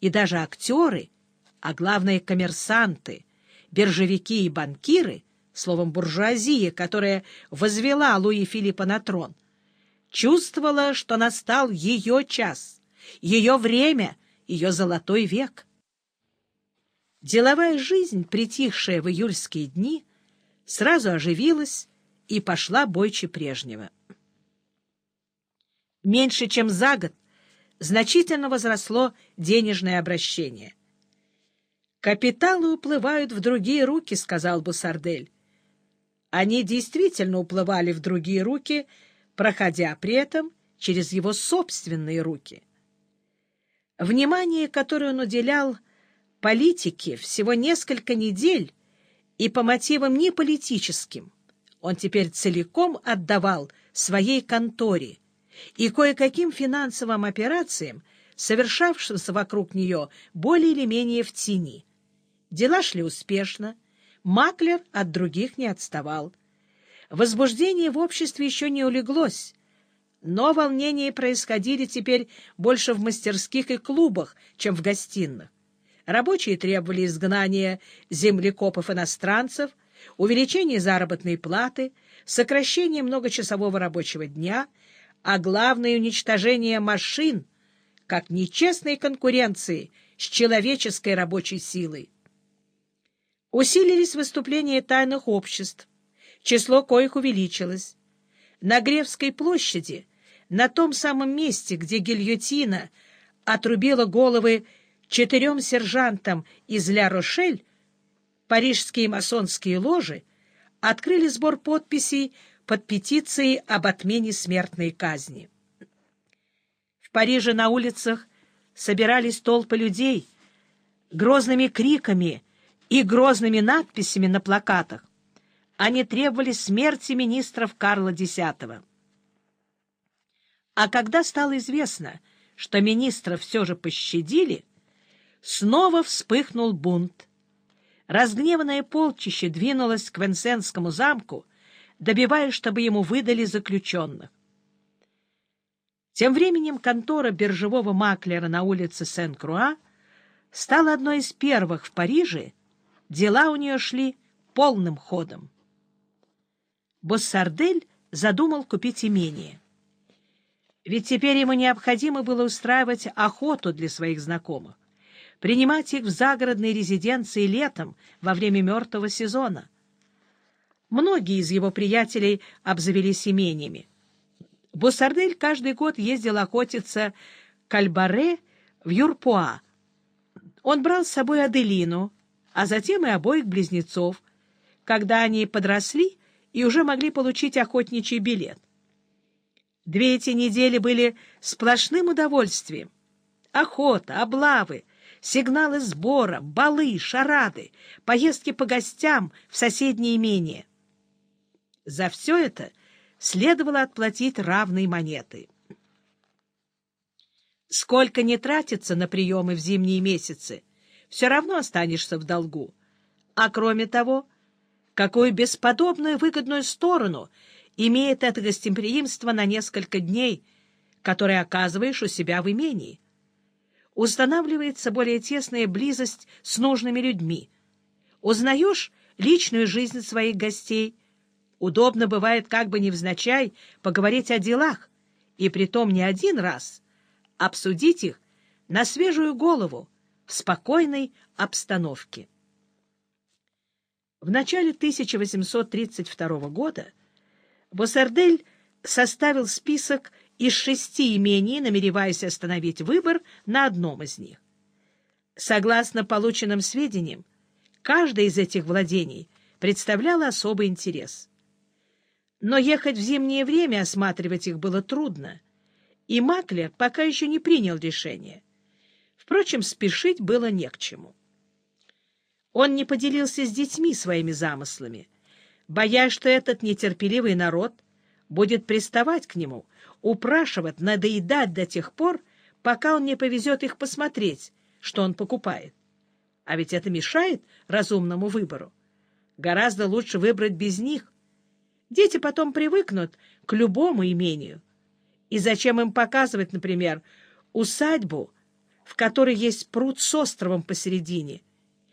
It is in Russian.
и даже актеры, а главное коммерсанты, биржевики и банкиры, словом, буржуазия, которая возвела Луи Филиппа на трон, чувствовала, что настал ее час, ее время, ее золотой век. Деловая жизнь, притихшая в июльские дни, сразу оживилась и пошла бойче прежнего. Меньше чем за год значительно возросло денежное обращение. «Капиталы уплывают в другие руки», — сказал Бусардель. Они действительно уплывали в другие руки, проходя при этом через его собственные руки. Внимание, которое он уделял политике всего несколько недель и по мотивам не политическим, он теперь целиком отдавал своей конторе и кое-каким финансовым операциям, совершавшимся вокруг нее более или менее в тени. Дела шли успешно, Маклер от других не отставал. Возбуждение в обществе еще не улеглось, но волнения происходили теперь больше в мастерских и клубах, чем в гостиных. Рабочие требовали изгнания землекопов-иностранцев, увеличения заработной платы, сокращения многочасового рабочего дня, а главное — уничтожение машин, как нечестной конкуренции с человеческой рабочей силой. Усилились выступления тайных обществ, число коих увеличилось. На Гревской площади, на том самом месте, где гильотина отрубила головы четырем сержантам из Ля-Рошель, парижские масонские ложи открыли сбор подписей под петицией об отмене смертной казни. В Париже на улицах собирались толпы людей, грозными криками и грозными надписями на плакатах. Они требовали смерти министров Карла X. А когда стало известно, что министров все же пощадили, снова вспыхнул бунт. Разгневанное полчище двинулось к Венсенскому замку, добиваясь, чтобы ему выдали заключенных. Тем временем контора биржевого маклера на улице Сен-Круа стала одной из первых в Париже, Дела у нее шли полным ходом. Боссардель задумал купить имение. Ведь теперь ему необходимо было устраивать охоту для своих знакомых, принимать их в загородной резиденции летом во время мертвого сезона. Многие из его приятелей обзавелись имениями. Боссардель каждый год ездил охотиться к Альбаре в Юрпуа. Он брал с собой Аделину, а затем и обоих близнецов, когда они подросли и уже могли получить охотничий билет. Две эти недели были сплошным удовольствием. Охота, облавы, сигналы сбора, балы, шарады, поездки по гостям в соседние имения. За все это следовало отплатить равные монеты. Сколько не тратится на приемы в зимние месяцы, все равно останешься в долгу. А кроме того, какую бесподобную выгодную сторону имеет это гостеприимство на несколько дней, которое оказываешь у себя в имении. Устанавливается более тесная близость с нужными людьми. Узнаешь личную жизнь своих гостей. Удобно бывает как бы невзначай поговорить о делах, и притом не один раз, обсудить их на свежую голову, в спокойной обстановке. В начале 1832 года Боссардель составил список из шести имений, намереваясь остановить выбор на одном из них. Согласно полученным сведениям, каждое из этих владений представляло особый интерес. Но ехать в зимнее время осматривать их было трудно, и Маклер пока еще не принял решение. Впрочем, спешить было не к чему. Он не поделился с детьми своими замыслами, боясь, что этот нетерпеливый народ будет приставать к нему, упрашивать, надоедать до тех пор, пока он не повезет их посмотреть, что он покупает. А ведь это мешает разумному выбору. Гораздо лучше выбрать без них. Дети потом привыкнут к любому имению. И зачем им показывать, например, усадьбу, в которой есть пруд с островом посередине,